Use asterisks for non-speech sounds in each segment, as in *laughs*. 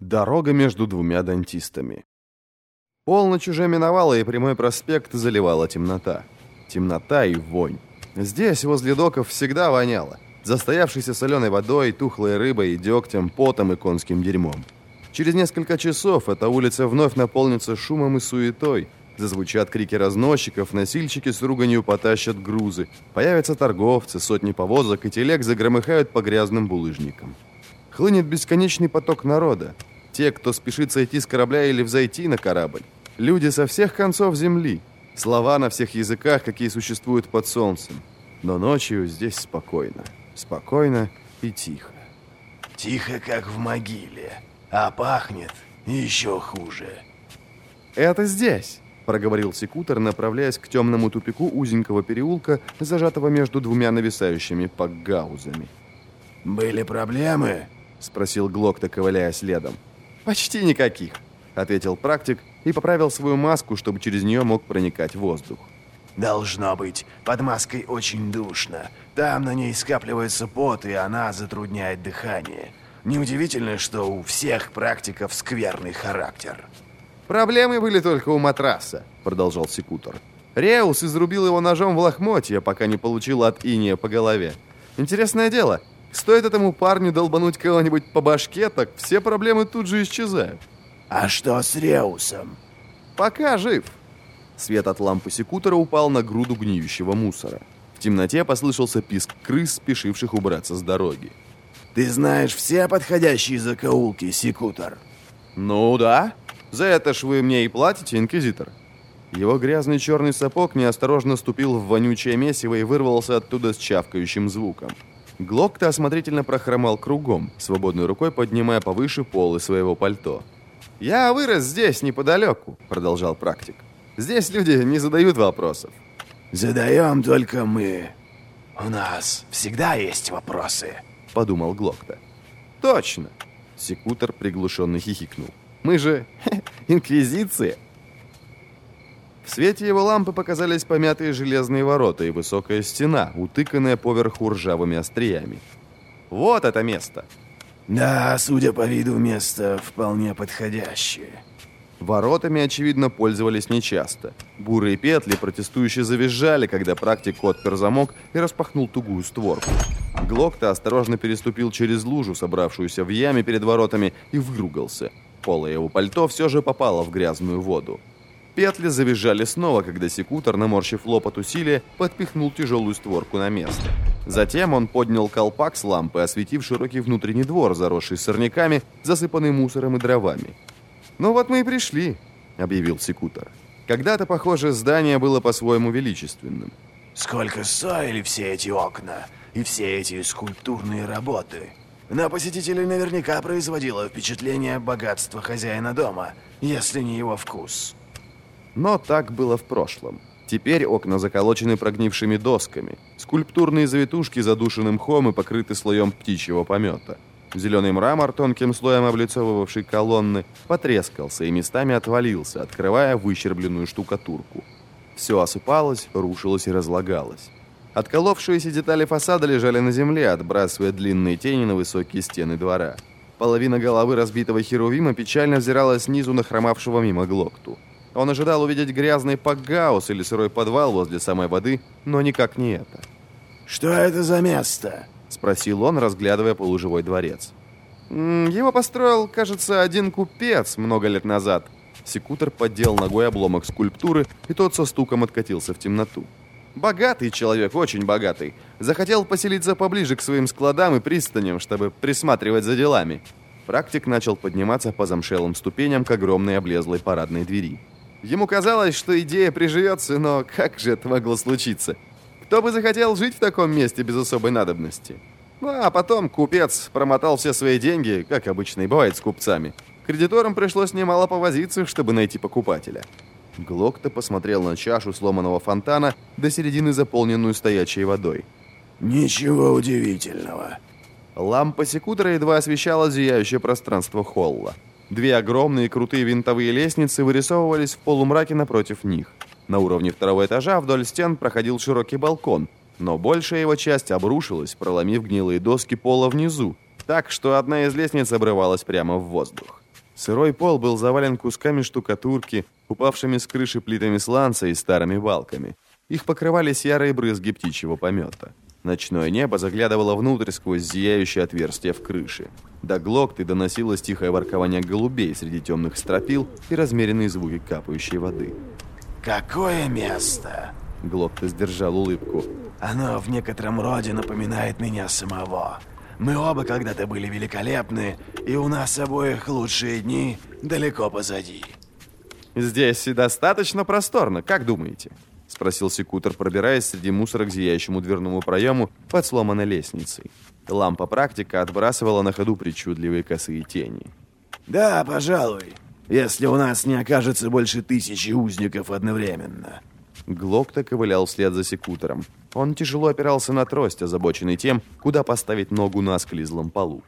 Дорога между двумя дантистами. Полночь уже миновала, и прямой проспект заливала темнота. Темнота и вонь. Здесь, возле доков, всегда воняло. Застоявшейся соленой водой, тухлой рыбой, дегтем, потом и конским дерьмом. Через несколько часов эта улица вновь наполнится шумом и суетой. Зазвучат крики разносчиков, носильщики с руганью потащат грузы. Появятся торговцы, сотни повозок и телег загромыхают по грязным булыжникам. Хлынет бесконечный поток народа. Те, кто спешит сойти с корабля или взойти на корабль. Люди со всех концов земли. Слова на всех языках, какие существуют под солнцем. Но ночью здесь спокойно. Спокойно и тихо. Тихо, как в могиле. А пахнет еще хуже. «Это здесь!» – проговорил секутор, направляясь к темному тупику узенького переулка, зажатого между двумя нависающими пакгаузами. «Были проблемы?» — спросил Глокта, ковыляя следом. «Почти никаких», — ответил практик и поправил свою маску, чтобы через нее мог проникать воздух. «Должно быть, под маской очень душно. Там на ней скапливается пот, и она затрудняет дыхание. Неудивительно, что у всех практиков скверный характер». «Проблемы были только у матраса», — продолжал секутор. Реус изрубил его ножом в лохмотье, пока не получил от иния по голове. Интересное дело, Стоит этому парню долбануть кого-нибудь по башке, так все проблемы тут же исчезают. А что с Реусом? Пока жив. Свет от лампы секутора упал на груду гниющего мусора. В темноте послышался писк крыс, спешивших убраться с дороги. Ты знаешь все подходящие закоулки, секутор? Ну да. За это ж вы мне и платите, инквизитор. Его грязный черный сапог неосторожно ступил в вонючее месиво и вырвался оттуда с чавкающим звуком. Глокта осмотрительно прохромал кругом, свободной рукой поднимая повыше полы своего пальто. «Я вырос здесь, неподалеку», — продолжал практик. «Здесь люди не задают вопросов». «Задаем только мы. У нас всегда есть вопросы», — подумал Глокта. «Точно!» — секутор приглушенно хихикнул. «Мы же *laughs* инквизиция!» В свете его лампы показались помятые железные ворота и высокая стена, утыканная поверху ржавыми остриями. Вот это место! Да, судя по виду, место вполне подходящее. Воротами, очевидно, пользовались нечасто. Бурые петли протестующие завизжали, когда практик отпер замок и распахнул тугую створку. Глокта осторожно переступил через лужу, собравшуюся в яме перед воротами, и выругался. Поло его пальто все же попало в грязную воду. Петли завизжали снова, когда секутор, наморщив лоб от усилия, подпихнул тяжелую створку на место. Затем он поднял колпак с лампы, осветив широкий внутренний двор, заросший сорняками, засыпанный мусором и дровами. «Ну вот мы и пришли», — объявил секутор. Когда-то, похоже, здание было по-своему величественным. «Сколько стоили все эти окна и все эти скульптурные работы!» На посетителей наверняка производило впечатление богатства хозяина дома, если не его вкус. Но так было в прошлом. Теперь окна заколочены прогнившими досками. Скульптурные завитушки задушены мхом и покрыты слоем птичьего помета. Зеленый мрамор, тонким слоем облицовывавший колонны, потрескался и местами отвалился, открывая выщербленную штукатурку. Все осыпалось, рушилось и разлагалось. Отколовшиеся детали фасада лежали на земле, отбрасывая длинные тени на высокие стены двора. Половина головы разбитого херувима печально взирала снизу на хромавшего мимо глокту. Он ожидал увидеть грязный пакгаус или сырой подвал возле самой воды, но никак не это. «Что это за место?» — спросил он, разглядывая полуживой дворец. «Его построил, кажется, один купец много лет назад». Секутор поддел ногой обломок скульптуры, и тот со стуком откатился в темноту. «Богатый человек, очень богатый. Захотел поселиться поближе к своим складам и пристаням, чтобы присматривать за делами». Практик начал подниматься по замшелым ступеням к огромной облезлой парадной двери. Ему казалось, что идея приживется, но как же это могло случиться? Кто бы захотел жить в таком месте без особой надобности? Ну, а потом купец промотал все свои деньги, как обычно и бывает с купцами. Кредиторам пришлось немало повозиться, чтобы найти покупателя. Глокта посмотрел на чашу сломанного фонтана до середины, заполненную стоячей водой. «Ничего удивительного». Лампа секутора едва освещала зияющее пространство холла. Две огромные крутые винтовые лестницы вырисовывались в полумраке напротив них. На уровне второго этажа вдоль стен проходил широкий балкон, но большая его часть обрушилась, проломив гнилые доски пола внизу, так что одна из лестниц обрывалась прямо в воздух. Сырой пол был завален кусками штукатурки, упавшими с крыши плитами сланца и старыми балками. Их покрывали серые брызги птичьего помета. Ночное небо заглядывало внутрь сквозь зияющее отверстие в крыше. До глокты доносилось тихое воркование голубей среди темных стропил и размеренные звуки капающей воды. «Какое место!» Глокта сдержал улыбку. «Оно в некотором роде напоминает меня самого. Мы оба когда-то были великолепны, и у нас обоих лучшие дни далеко позади». «Здесь достаточно просторно, как думаете?» Спросил секутор, пробираясь среди мусора к зияющему дверному проему под сломанной лестницей. Лампа практика отбрасывала на ходу причудливые косые тени. «Да, пожалуй, если у нас не окажется больше тысячи узников одновременно». Глокта ковылял вслед за секутором. Он тяжело опирался на трость, озабоченный тем, куда поставить ногу на склизлом полу.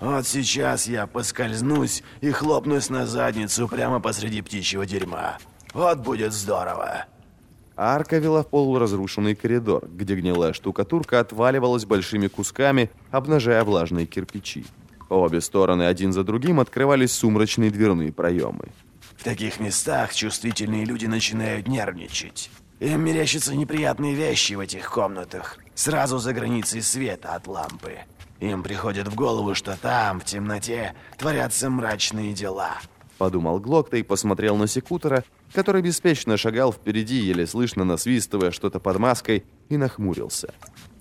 «Вот сейчас я поскользнусь и хлопнусь на задницу прямо посреди птичьего дерьма. Вот будет здорово!» Арка вела в полуразрушенный коридор, где гнилая штукатурка отваливалась большими кусками, обнажая влажные кирпичи. Обе стороны один за другим открывались сумрачные дверные проемы. В таких местах чувствительные люди начинают нервничать. Им мерещатся неприятные вещи в этих комнатах, сразу за границей света от лампы. Им приходит в голову, что там, в темноте, творятся мрачные дела. Подумал Глокта и посмотрел на секутора, который беспечно шагал впереди, еле слышно насвистывая что-то под маской, и нахмурился.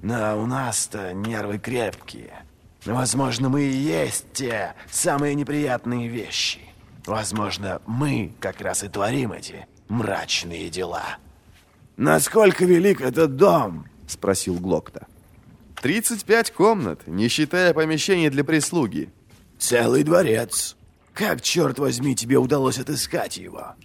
Но у нас-то нервы крепкие. Возможно, мы и есть те самые неприятные вещи. Возможно, мы как раз и творим эти мрачные дела. «Насколько велик этот дом?» — спросил Глокта. «35 комнат, не считая помещений для прислуги». «Целый дворец. Как, черт возьми, тебе удалось отыскать его?»